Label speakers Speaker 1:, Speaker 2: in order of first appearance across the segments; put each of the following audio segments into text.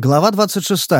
Speaker 1: Глава 26.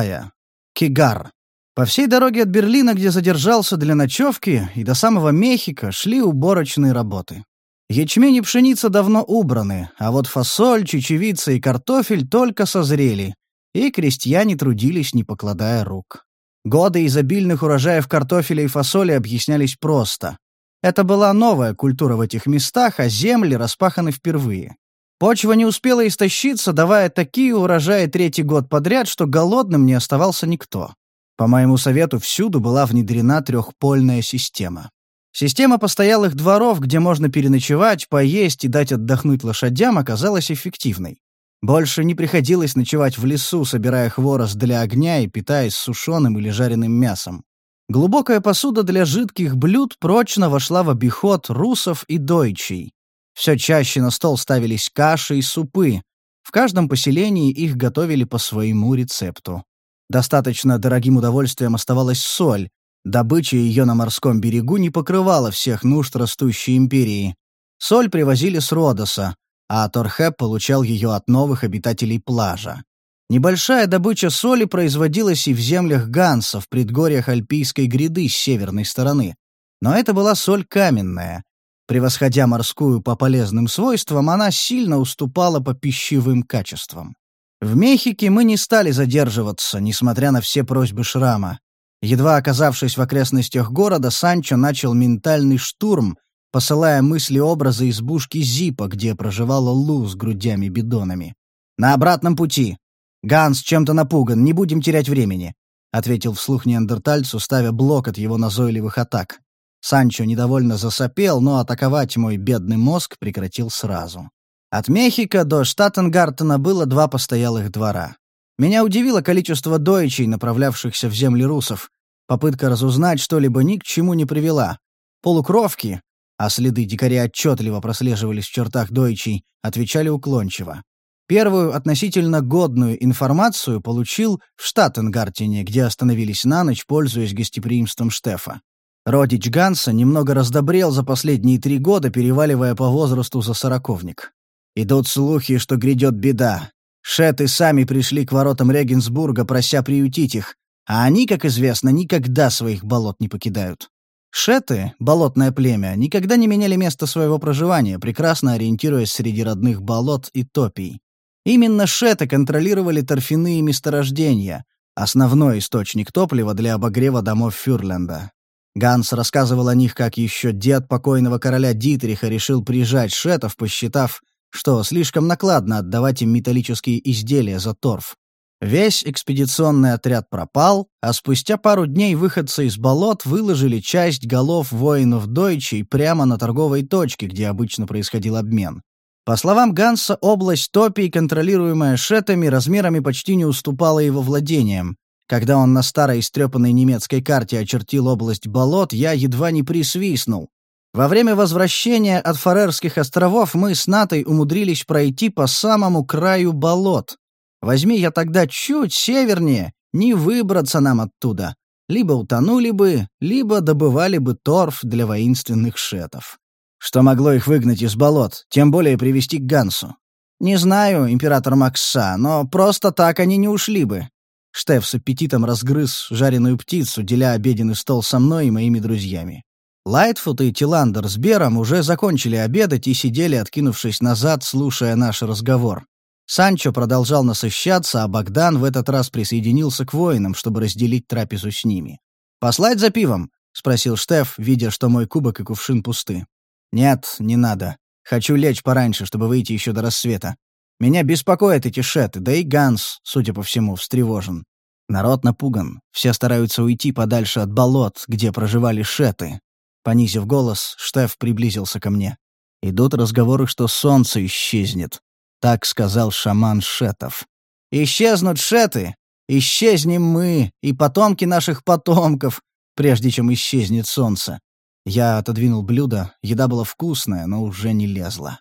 Speaker 1: Кигар. По всей дороге от Берлина, где задержался для ночевки, и до самого Мехико шли уборочные работы. Ячмень и пшеница давно убраны, а вот фасоль, чечевица и картофель только созрели, и крестьяне трудились, не покладая рук. Годы изобильных урожаев картофеля и фасоли объяснялись просто. Это была новая культура в этих местах, а земли распаханы впервые. Почва не успела истощиться, давая такие урожаи третий год подряд, что голодным не оставался никто. По моему совету, всюду была внедрена трехпольная система. Система постоялых дворов, где можно переночевать, поесть и дать отдохнуть лошадям, оказалась эффективной. Больше не приходилось ночевать в лесу, собирая хворост для огня и питаясь сушеным или жареным мясом. Глубокая посуда для жидких блюд прочно вошла в обиход русов и дойчей. Все чаще на стол ставились каши и супы. В каждом поселении их готовили по своему рецепту. Достаточно дорогим удовольствием оставалась соль. Добыча ее на морском берегу не покрывала всех нужд растущей империи. Соль привозили с Родоса, а Торхеп получал ее от новых обитателей плажа. Небольшая добыча соли производилась и в землях Ганса, в предгорьях Альпийской гряды с северной стороны. Но это была соль каменная, Превосходя морскую по полезным свойствам, она сильно уступала по пищевым качествам. В Мехике мы не стали задерживаться, несмотря на все просьбы Шрама. Едва оказавшись в окрестностях города, Санчо начал ментальный штурм, посылая мысли-образы избушки Зипа, где проживала Лу с грудями-бидонами. «На обратном пути. Ганс чем-то напуган, не будем терять времени», — ответил вслух неандертальцу, ставя блок от его назойливых атак. Санчо недовольно засопел, но атаковать мой бедный мозг прекратил сразу. От Мехико до Штаттенгартена было два постоялых двора. Меня удивило количество дойчей, направлявшихся в земли русов. Попытка разузнать что-либо ни к чему не привела. Полукровки, а следы дикаря отчетливо прослеживались в чертах дойчей, отвечали уклончиво. Первую относительно годную информацию получил в Штаттенгартене, где остановились на ночь, пользуясь гостеприимством Штефа. Родич Ганса немного раздобрел за последние три года, переваливая по возрасту за сороковник. Идут слухи, что грядет беда. Шеты сами пришли к воротам Регенсбурга, прося приютить их, а они, как известно, никогда своих болот не покидают. Шеты, болотное племя, никогда не меняли место своего проживания, прекрасно ориентируясь среди родных болот и топий. Именно шеты контролировали торфяные месторождения, основной источник топлива для обогрева домов Фюрленда. Ганс рассказывал о них, как еще дед покойного короля Дитриха решил прижать шетов, посчитав, что слишком накладно отдавать им металлические изделия за торф. Весь экспедиционный отряд пропал, а спустя пару дней выходцы из болот выложили часть голов воинов Дойчей прямо на торговой точке, где обычно происходил обмен. По словам Ганса, область Топий, контролируемая шетами, размерами почти не уступала его владениям, когда он на старой истрепанной немецкой карте очертил область болот, я едва не присвистнул. Во время возвращения от Фарерских островов мы с Натой умудрились пройти по самому краю болот. Возьми я тогда чуть севернее, не выбраться нам оттуда. Либо утонули бы, либо добывали бы торф для воинственных шетов. Что могло их выгнать из болот, тем более привести к Гансу? Не знаю, император Макса, но просто так они не ушли бы. Штеф с аппетитом разгрыз жареную птицу, деля обеденный стол со мной и моими друзьями. Лайтфуд и Тиландер с Бером уже закончили обедать и сидели, откинувшись назад, слушая наш разговор. Санчо продолжал насыщаться, а Богдан в этот раз присоединился к воинам, чтобы разделить трапезу с ними. «Послать за пивом?» — спросил Штеф, видя, что мой кубок и кувшин пусты. «Нет, не надо. Хочу лечь пораньше, чтобы выйти еще до рассвета. Меня беспокоят эти шеты, да и Ганс, судя по всему, встревожен. Народ напуган, все стараются уйти подальше от болот, где проживали шеты. Понизив голос, Штеф приблизился ко мне. Идут разговоры, что солнце исчезнет. Так сказал шаман Шетов. «Исчезнут шеты! Исчезнем мы и потомки наших потомков, прежде чем исчезнет солнце». Я отодвинул блюдо, еда была вкусная, но уже не лезла.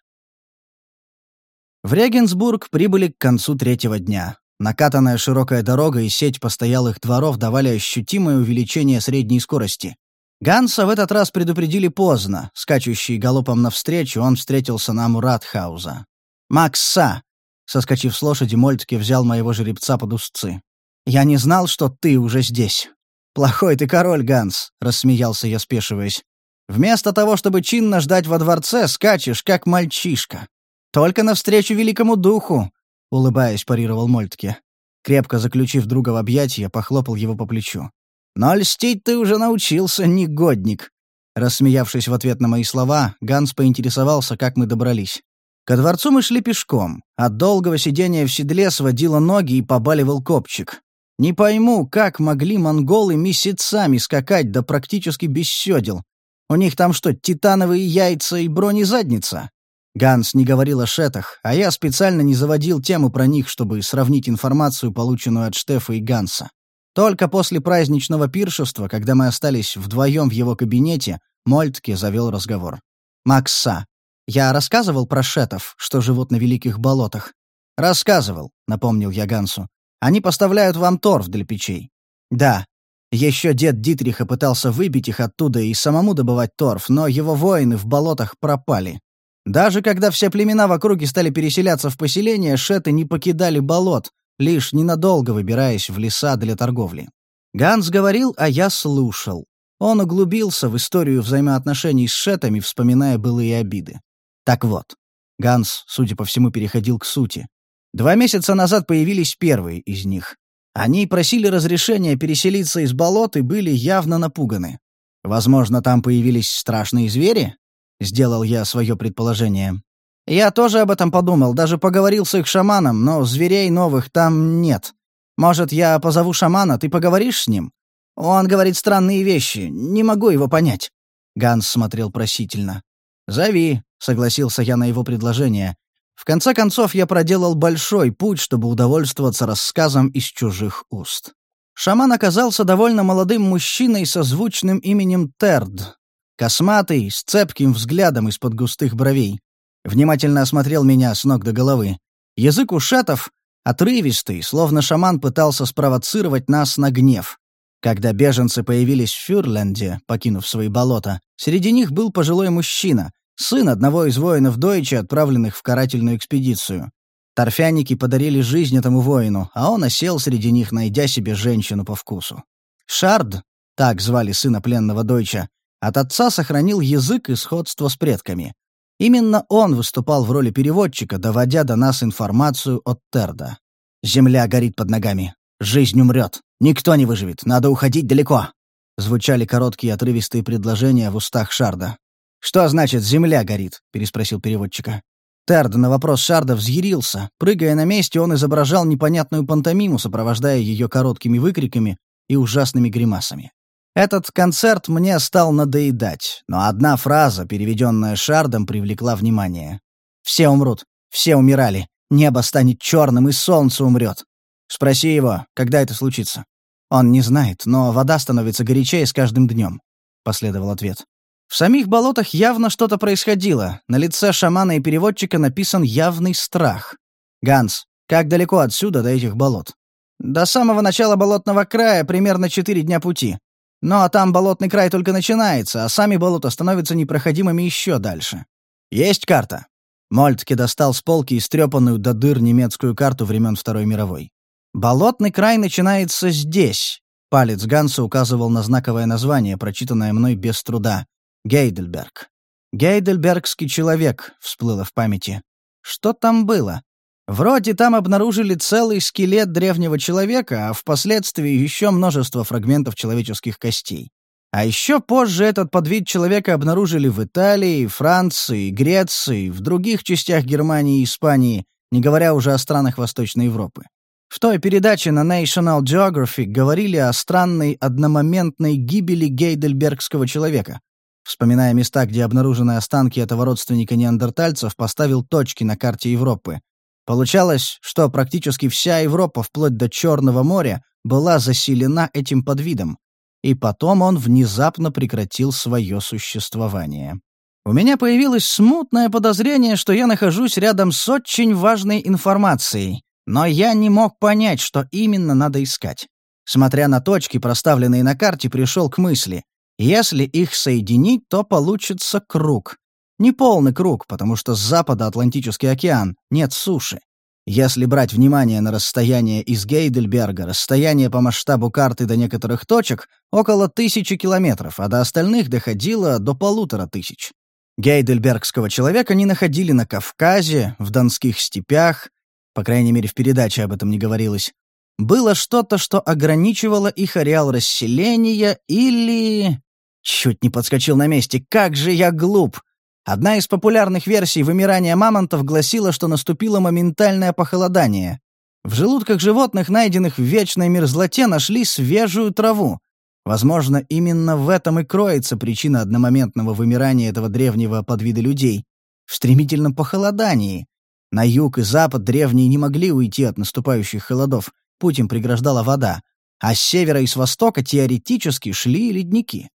Speaker 1: В Регенсбург прибыли к концу третьего дня. Накатанная широкая дорога и сеть постоялых дворов давали ощутимое увеличение средней скорости. Ганса в этот раз предупредили поздно. Скачущий галопом навстречу, он встретился на Муратхауза. «Макса! Соскочив с лошади, Мольтке взял моего жеребца под узцы. «Я не знал, что ты уже здесь». «Плохой ты король, Ганс», — рассмеялся я, спешиваясь. «Вместо того, чтобы чинно ждать во дворце, скачешь, как мальчишка. Только навстречу великому духу», — улыбаясь, парировал Мольтке. Крепко заключив друга в объятия, похлопал его по плечу. «Но льстить ты уже научился, негодник!» Рассмеявшись в ответ на мои слова, Ганс поинтересовался, как мы добрались. Ко дворцу мы шли пешком. От долгого сидения в седле сводило ноги и побаливал копчик. Не пойму, как могли монголы месяцами скакать, да практически без сёдел. У них там что, титановые яйца и бронезадница? Ганс не говорил о шетах, а я специально не заводил тему про них, чтобы сравнить информацию, полученную от Штефа и Ганса. Только после праздничного пиршества, когда мы остались вдвоем в его кабинете, Мольтке завел разговор. «Макса, я рассказывал про шетов, что живут на Великих Болотах?» «Рассказывал», — напомнил я Гансу. Они поставляют вам торф для печей». «Да. Еще дед Дитриха пытался выбить их оттуда и самому добывать торф, но его воины в болотах пропали. Даже когда все племена в округе стали переселяться в поселения, шеты не покидали болот, лишь ненадолго выбираясь в леса для торговли. Ганс говорил, а я слушал. Он углубился в историю взаимоотношений с шетами, вспоминая былые обиды. Так вот, Ганс, судя по всему, переходил к сути. Два месяца назад появились первые из них. Они просили разрешения переселиться из болот и были явно напуганы. Возможно, там появились страшные звери? Сделал я свое предположение. Я тоже об этом подумал, даже поговорил с их шаманом, но зверей новых там нет. Может, я позову шамана, ты поговоришь с ним? Он говорит странные вещи, не могу его понять. Ганс смотрел просительно. «Зови», — согласился я на его предложение. В конце концов, я проделал большой путь, чтобы удовольствоваться рассказом из чужих уст. Шаман оказался довольно молодым мужчиной со звучным именем Терд. Косматый, с цепким взглядом из-под густых бровей. Внимательно осмотрел меня с ног до головы. Язык у шатов отрывистый, словно шаман пытался спровоцировать нас на гнев. Когда беженцы появились в Фюрленде, покинув свои болота, среди них был пожилой мужчина, сын одного из воинов Дойча, отправленных в карательную экспедицию. Торфяники подарили жизнь этому воину, а он осел среди них, найдя себе женщину по вкусу. Шард, так звали сына пленного Дойча, от отца сохранил язык и сходство с предками. Именно он выступал в роли переводчика, доводя до нас информацию от Терда. «Земля горит под ногами. Жизнь умрет. Никто не выживет. Надо уходить далеко». Звучали короткие отрывистые предложения в устах Шарда. «Что значит «земля горит»?» — переспросил переводчика. Терд на вопрос Шарда взъярился. Прыгая на месте, он изображал непонятную пантомиму, сопровождая ее короткими выкриками и ужасными гримасами. Этот концерт мне стал надоедать, но одна фраза, переведенная Шардом, привлекла внимание. «Все умрут. Все умирали. Небо станет черным, и солнце умрет. Спроси его, когда это случится». «Он не знает, но вода становится горячее с каждым днем», — последовал ответ. В самих болотах явно что-то происходило. На лице шамана и переводчика написан явный страх. «Ганс, как далеко отсюда до этих болот?» «До самого начала болотного края примерно четыре дня пути. Но там болотный край только начинается, а сами болота становятся непроходимыми еще дальше. Есть карта?» Мольтке достал с полки истрепанную до дыр немецкую карту времен Второй мировой. «Болотный край начинается здесь», — палец Ганса указывал на знаковое название, прочитанное мной без труда. Гейдельберг. Гейдельбергский человек, всплыло в памяти. Что там было? Вроде там обнаружили целый скелет древнего человека, а впоследствии еще множество фрагментов человеческих костей. А еще позже этот подвид человека обнаружили в Италии, Франции, Греции, в других частях Германии и Испании, не говоря уже о странах Восточной Европы. В той передаче на National Geographic говорили о странной одномоментной гибели гейдельбергского человека. Вспоминая места, где обнаружены останки этого родственника неандертальцев, поставил точки на карте Европы. Получалось, что практически вся Европа, вплоть до Черного моря, была заселена этим подвидом. И потом он внезапно прекратил свое существование. У меня появилось смутное подозрение, что я нахожусь рядом с очень важной информацией, но я не мог понять, что именно надо искать. Смотря на точки, проставленные на карте, пришел к мысли. Если их соединить, то получится круг. Не полный круг, потому что с запада Атлантический океан, нет суши. Если брать внимание на расстояние из Гейдельберга, расстояние по масштабу карты до некоторых точек — около тысячи километров, а до остальных доходило до полутора тысяч. Гейдельбергского человека не находили на Кавказе, в Донских степях, по крайней мере, в передаче об этом не говорилось. Было что-то, что ограничивало их ареал расселения или... Чуть не подскочил на месте. Как же я глуп! Одна из популярных версий вымирания мамонтов гласила, что наступило моментальное похолодание. В желудках животных, найденных в вечной мерзлоте, нашли свежую траву. Возможно, именно в этом и кроется причина одномоментного вымирания этого древнего подвида людей. В стремительном похолодании. На юг и запад древние не могли уйти от наступающих холодов, путь им преграждала вода, а с севера и с востока теоретически шли ледники.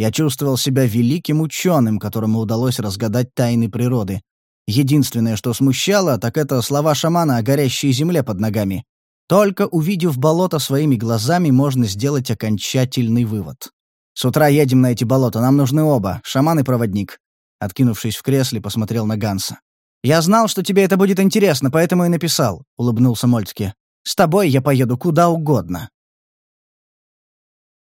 Speaker 1: Я чувствовал себя великим ученым, которому удалось разгадать тайны природы. Единственное, что смущало, так это слова шамана о горящей земле под ногами. Только увидев болото своими глазами, можно сделать окончательный вывод. «С утра едем на эти болота, нам нужны оба, шаман и проводник». Откинувшись в кресле, посмотрел на Ганса. «Я знал, что тебе это будет интересно, поэтому и написал», — улыбнулся Мольтке. «С тобой я поеду куда угодно».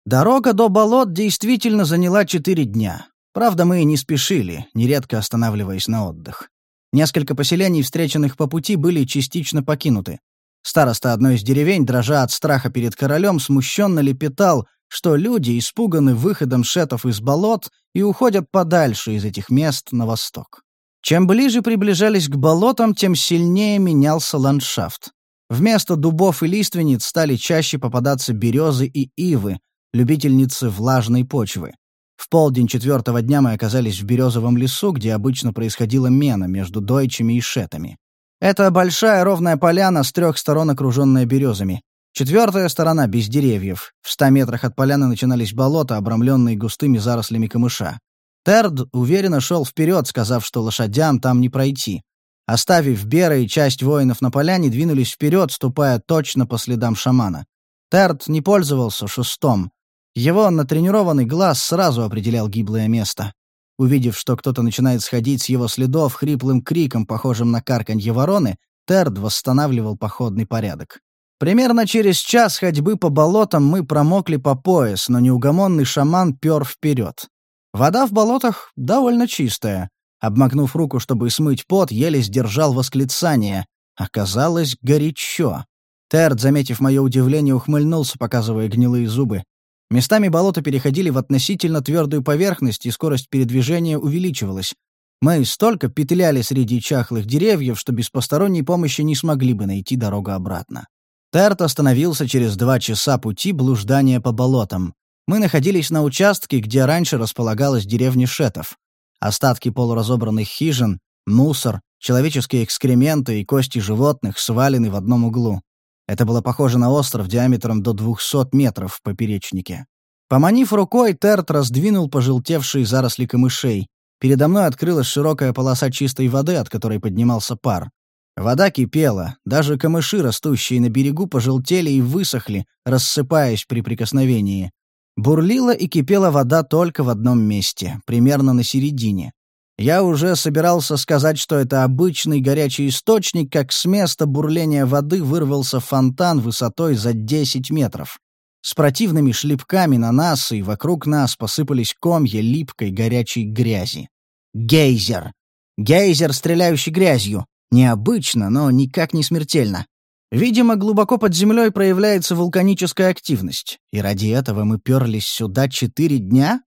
Speaker 1: Дорога до болот действительно заняла четыре дня. Правда, мы и не спешили, нередко останавливаясь на отдых. Несколько поселений, встреченных по пути, были частично покинуты. Староста одной из деревень, дрожа от страха перед королем, смущенно лепетал, что люди испуганы выходом шетов из болот и уходят подальше из этих мест на восток. Чем ближе приближались к болотам, тем сильнее менялся ландшафт. Вместо дубов и лиственниц стали чаще попадаться березы и ивы, любительницы влажной почвы. В полдень четвертого дня мы оказались в березовом лесу, где обычно происходила мена между дойчами и шетами. Это большая ровная поляна с трех сторон окруженная березами. Четвертая сторона без деревьев. В ста метрах от поляны начинались болота, обрамленные густыми зарослями камыша. Терд уверенно шел вперед, сказав, что лошадям там не пройти. Оставив Бера и часть воинов на поляне, двинулись вперед, ступая точно по следам шамана. Терд не пользовался шестом. Его натренированный глаз сразу определял гиблое место. Увидев, что кто-то начинает сходить с его следов хриплым криком, похожим на карканье вороны, Терд восстанавливал походный порядок. Примерно через час ходьбы по болотам мы промокли по пояс, но неугомонный шаман пёр вперед. Вода в болотах довольно чистая. Обмакнув руку, чтобы смыть пот, еле сдержал восклицание. Оказалось горячо. Терд, заметив мое удивление, ухмыльнулся, показывая гнилые зубы. Местами болота переходили в относительно твердую поверхность, и скорость передвижения увеличивалась. Мы столько петляли среди чахлых деревьев, что без посторонней помощи не смогли бы найти дорогу обратно. Терт остановился через два часа пути блуждания по болотам. Мы находились на участке, где раньше располагалась деревня Шетов. Остатки полуразобранных хижин, мусор, человеческие экскременты и кости животных свалены в одном углу. Это было похоже на остров диаметром до 200 метров в поперечнике. Поманив рукой, Терт раздвинул пожелтевшие заросли камышей. Передо мной открылась широкая полоса чистой воды, от которой поднимался пар. Вода кипела, даже камыши, растущие на берегу, пожелтели и высохли, рассыпаясь при прикосновении. Бурлила и кипела вода только в одном месте, примерно на середине. Я уже собирался сказать, что это обычный горячий источник, как с места бурления воды вырвался фонтан высотой за 10 метров. С противными шлепками на нас и вокруг нас посыпались комья липкой горячей грязи. Гейзер. Гейзер, стреляющий грязью. Необычно, но никак не смертельно. Видимо, глубоко под землей проявляется вулканическая активность. И ради этого мы перлись сюда четыре дня?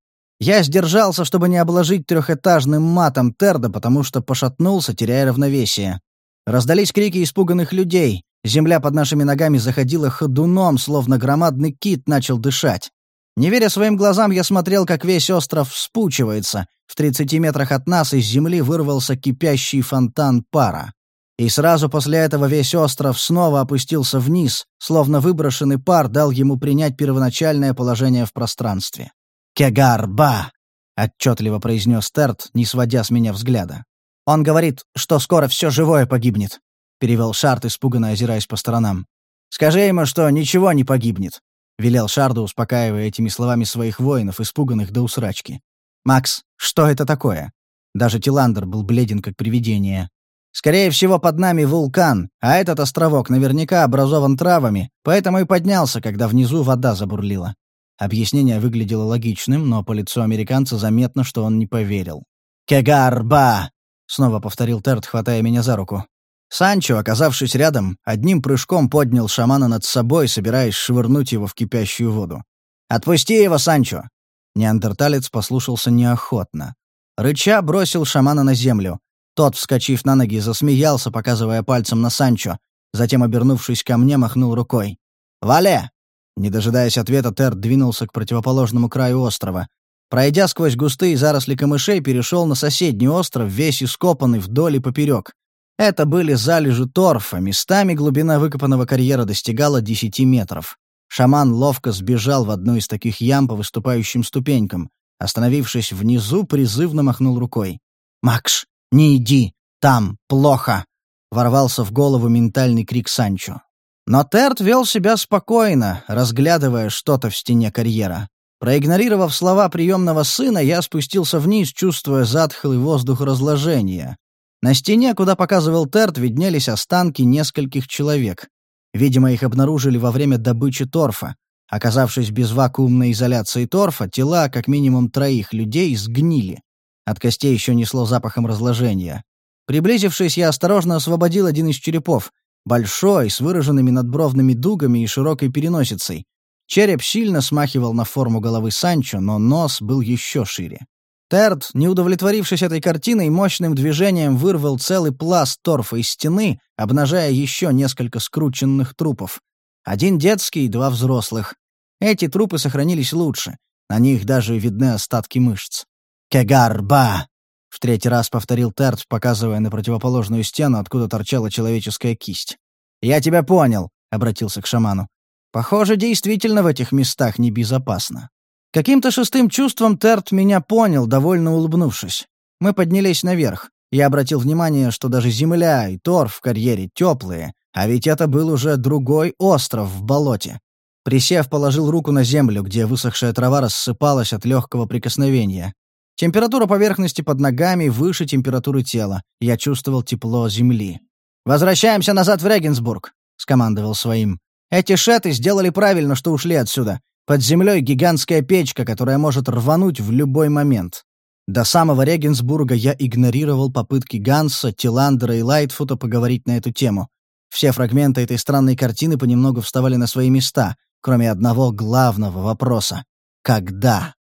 Speaker 1: Я сдержался, чтобы не обложить трехэтажным матом Терда, потому что пошатнулся, теряя равновесие. Раздались крики испуганных людей. Земля под нашими ногами заходила ходуном, словно громадный кит начал дышать. Не веря своим глазам, я смотрел, как весь остров вспучивается. В 30 метрах от нас из земли вырвался кипящий фонтан пара. И сразу после этого весь остров снова опустился вниз, словно выброшенный пар дал ему принять первоначальное положение в пространстве. «Кегарба!» — отчетливо произнес Терт, не сводя с меня взгляда. «Он говорит, что скоро все живое погибнет», — перевел Шарт, испуганно озираясь по сторонам. «Скажи ему, что ничего не погибнет», — велел Шарду, успокаивая этими словами своих воинов, испуганных до усрачки. «Макс, что это такое?» Даже Тиландер был бледен, как привидение. Скорее всего, под нами вулкан, а этот островок наверняка образован травами, поэтому и поднялся, когда внизу вода забурлила». Объяснение выглядело логичным, но по лицу американца заметно, что он не поверил. «Кегарба!» — снова повторил Терт, хватая меня за руку. Санчо, оказавшись рядом, одним прыжком поднял шамана над собой, собираясь швырнуть его в кипящую воду. «Отпусти его, Санчо!» Неандерталец послушался неохотно. Рыча бросил шамана на землю. Тот, вскочив на ноги, засмеялся, показывая пальцем на Санчо. Затем, обернувшись ко мне, махнул рукой. «Вале!» Не дожидаясь ответа, Терт двинулся к противоположному краю острова. Пройдя сквозь густые заросли камышей, перешел на соседний остров, весь ископанный вдоль и поперек. Это были залежи торфа, местами глубина выкопанного карьера достигала 10 метров. Шаман ловко сбежал в одну из таких ям по выступающим ступенькам. Остановившись внизу, призывно махнул рукой. «Макш, не иди! Там плохо!» Ворвался в голову ментальный крик Санчо. Но Терт вел себя спокойно, разглядывая что-то в стене карьера. Проигнорировав слова приемного сына, я спустился вниз, чувствуя затхлый воздух разложения. На стене, куда показывал Терт, виднелись останки нескольких человек. Видимо, их обнаружили во время добычи торфа. Оказавшись без вакуумной изоляции торфа, тела как минимум троих людей сгнили. От костей еще несло запахом разложения. Приблизившись, я осторожно освободил один из черепов. Большой, с выраженными надбровными дугами и широкой переносицей. Череп сильно смахивал на форму головы Санчо, но нос был еще шире. Терд, не удовлетворившись этой картиной, мощным движением вырвал целый пласт торфа из стены, обнажая еще несколько скрученных трупов. Один детский, два взрослых. Эти трупы сохранились лучше. На них даже видны остатки мышц. «Кегарба!» — в третий раз повторил Терт, показывая на противоположную стену, откуда торчала человеческая кисть. «Я тебя понял», — обратился к шаману. «Похоже, действительно в этих местах небезопасно». Каким-то шестым чувством Терт меня понял, довольно улыбнувшись. Мы поднялись наверх. Я обратил внимание, что даже земля и торф в карьере теплые, а ведь это был уже другой остров в болоте. Присев, положил руку на землю, где высохшая трава рассыпалась от легкого прикосновения. Температура поверхности под ногами выше температуры тела. Я чувствовал тепло земли. «Возвращаемся назад в Регенсбург», — скомандовал своим. «Эти шеты сделали правильно, что ушли отсюда. Под землей гигантская печка, которая может рвануть в любой момент. До самого Регенсбурга я игнорировал попытки Ганса, Тиландера и Лайтфута поговорить на эту тему. Все фрагменты этой странной картины понемногу вставали на свои места, кроме одного главного вопроса. Когда?